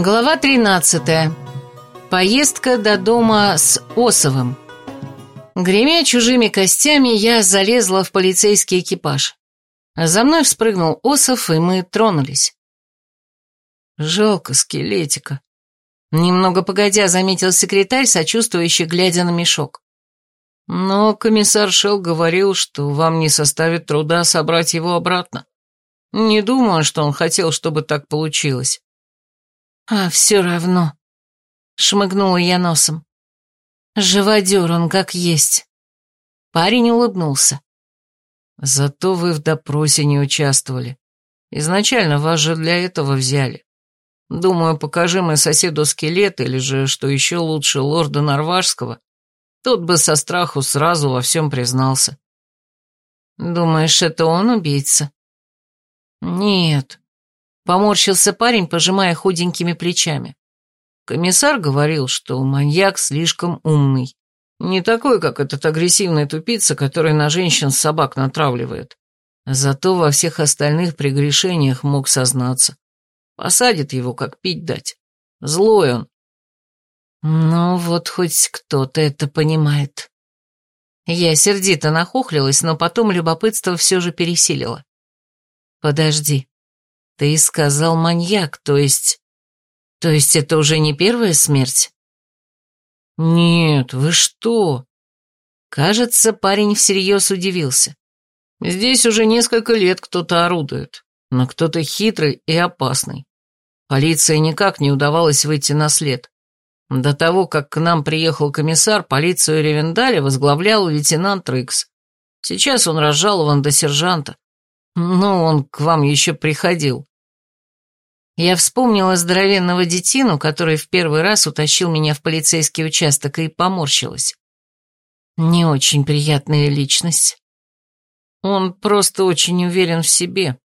Глава 13. Поездка до дома с Осовым. Гремя чужими костями, я залезла в полицейский экипаж. За мной вспрыгнул Осов, и мы тронулись. Жалко скелетика. Немного погодя заметил секретарь, сочувствующий, глядя на мешок. Но комиссар Шел говорил, что вам не составит труда собрать его обратно. Не думаю, что он хотел, чтобы так получилось. А все равно. Шмыгнула я носом. Живодер он как есть. Парень улыбнулся. Зато вы в допросе не участвовали. Изначально вас же для этого взяли. Думаю, покажи мы соседу скелет, или же, что еще лучше, лорда Норвашского, тот бы со страху сразу во всем признался. Думаешь, это он убийца? Нет. Поморщился парень, пожимая худенькими плечами. Комиссар говорил, что маньяк слишком умный. Не такой, как этот агрессивный тупица, который на женщин собак натравливает. Зато во всех остальных прегрешениях мог сознаться. Посадит его, как пить дать. Злой он. Ну, вот хоть кто-то это понимает. Я сердито нахохлилась, но потом любопытство все же пересилило. Подожди. Ты сказал маньяк, то есть... То есть это уже не первая смерть? Нет, вы что? Кажется, парень всерьез удивился. Здесь уже несколько лет кто-то орудует, но кто-то хитрый и опасный. Полиции никак не удавалось выйти на след. До того, как к нам приехал комиссар, полицию Ревендаля возглавлял лейтенант Рыкс. Сейчас он разжалован до сержанта. Но он к вам еще приходил. Я вспомнила здоровенного детину, который в первый раз утащил меня в полицейский участок и поморщилась. Не очень приятная личность. Он просто очень уверен в себе,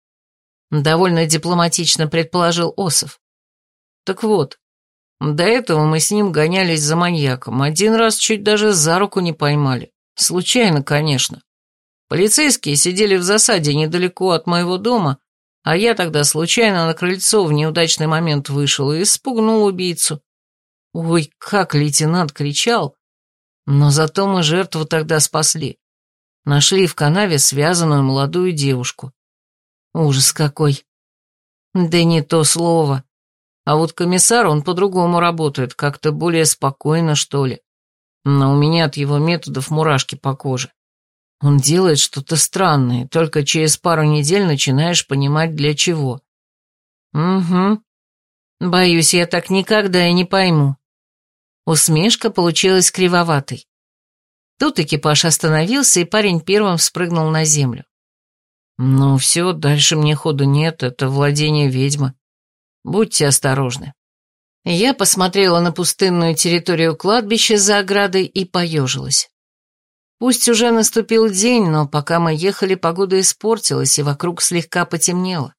довольно дипломатично предположил Осов. Так вот, до этого мы с ним гонялись за маньяком, один раз чуть даже за руку не поймали. Случайно, конечно. Полицейские сидели в засаде недалеко от моего дома, а я тогда случайно на крыльцо в неудачный момент вышел и испугнул убийцу. Ой, как лейтенант кричал! Но зато мы жертву тогда спасли. Нашли в канаве связанную молодую девушку. Ужас какой. Да не то слово. А вот комиссар, он по-другому работает, как-то более спокойно, что ли. Но у меня от его методов мурашки по коже. Он делает что-то странное, только через пару недель начинаешь понимать, для чего. Угу. Боюсь, я так никогда и не пойму. Усмешка получилась кривоватой. Тут экипаж остановился, и парень первым спрыгнул на землю. «Ну все, дальше мне ходу нет, это владение ведьмы. Будьте осторожны». Я посмотрела на пустынную территорию кладбища за оградой и поежилась. Пусть уже наступил день, но пока мы ехали, погода испортилась, и вокруг слегка потемнело.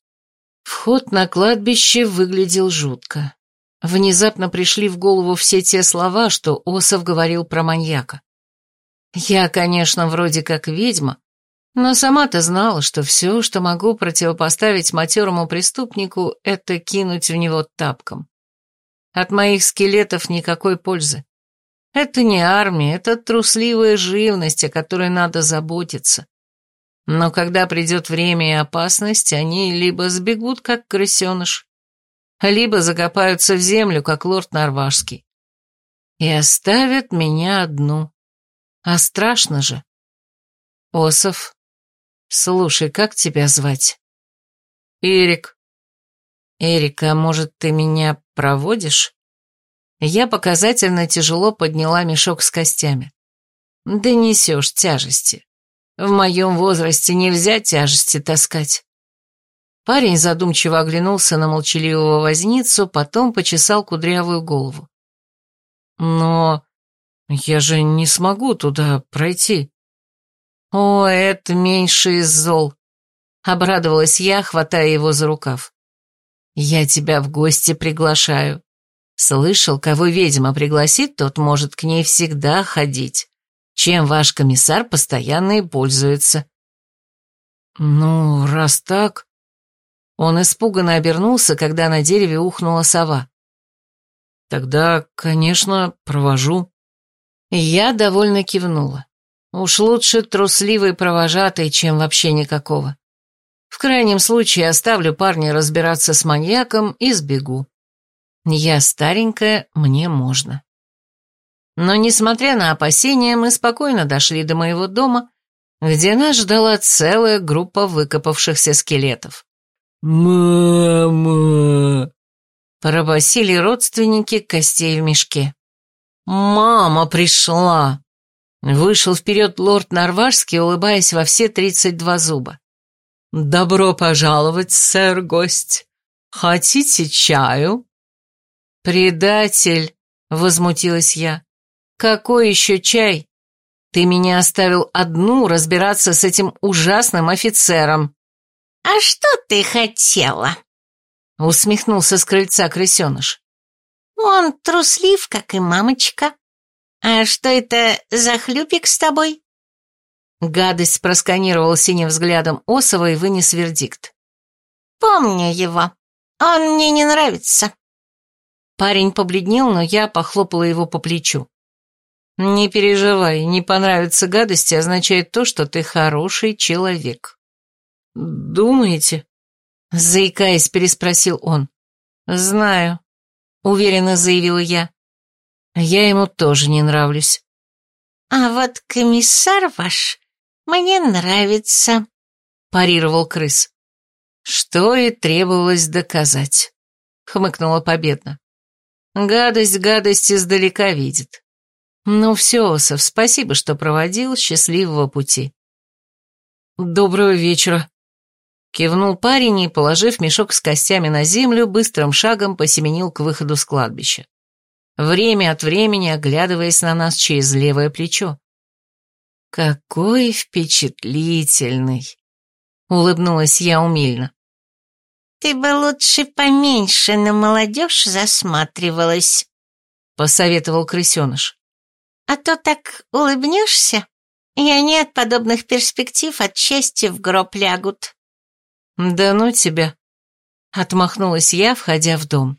Вход на кладбище выглядел жутко. Внезапно пришли в голову все те слова, что Осов говорил про маньяка. Я, конечно, вроде как ведьма, но сама-то знала, что все, что могу противопоставить матерому преступнику, это кинуть в него тапком. От моих скелетов никакой пользы. Это не армия, это трусливая живность, о которой надо заботиться. Но когда придет время и опасность, они либо сбегут, как крысеныш, либо закопаются в землю, как лорд Норвашский. И оставят меня одну. А страшно же. Осов, слушай, как тебя звать? Эрик. Эрик, а может, ты меня проводишь? Я показательно тяжело подняла мешок с костями. Да несешь тяжести. В моем возрасте нельзя тяжести таскать. Парень задумчиво оглянулся на молчаливого возницу, потом почесал кудрявую голову. Но я же не смогу туда пройти. О, это меньше из зол. Обрадовалась я, хватая его за рукав. Я тебя в гости приглашаю. Слышал, кого ведьма пригласит, тот может к ней всегда ходить, чем ваш комиссар постоянно и пользуется. Ну, раз так... Он испуганно обернулся, когда на дереве ухнула сова. Тогда, конечно, провожу. Я довольно кивнула. Уж лучше трусливый провожатый, чем вообще никакого. В крайнем случае оставлю парня разбираться с маньяком и сбегу. Я старенькая, мне можно. Но, несмотря на опасения, мы спокойно дошли до моего дома, где нас ждала целая группа выкопавшихся скелетов. «Мама!» Пробасили родственники костей в мешке. «Мама пришла!» Вышел вперед лорд Норвашский, улыбаясь во все тридцать два зуба. «Добро пожаловать, сэр-гость! Хотите чаю?» «Предатель!» — возмутилась я. «Какой еще чай? Ты меня оставил одну разбираться с этим ужасным офицером». «А что ты хотела?» — усмехнулся с крыльца крысеныш. «Он труслив, как и мамочка. А что это за хлюпик с тобой?» Гадость просканировал синим взглядом Осова и вынес вердикт. «Помню его. Он мне не нравится». Парень побледнел, но я похлопала его по плечу. «Не переживай, не понравится гадости означает то, что ты хороший человек». «Думаете?» Заикаясь, переспросил он. «Знаю», — уверенно заявила я. «Я ему тоже не нравлюсь». «А вот комиссар ваш мне нравится», — парировал крыс. «Что и требовалось доказать», — хмыкнула победно. «Гадость гадость издалека видит. Ну все, Осов, спасибо, что проводил счастливого пути». «Доброго вечера», Кивнул парень и, положив мешок с костями на землю, быстрым шагом посеменил к выходу с кладбища. Время от времени оглядываясь на нас через левое плечо. «Какой впечатлительный!» — улыбнулась я умильно. «Ты бы лучше поменьше на молодежь засматривалась», — посоветовал крысеныш. «А то так улыбнешься, и они от подобных перспектив от чести в гроб лягут». «Да ну тебя!» — отмахнулась я, входя в дом.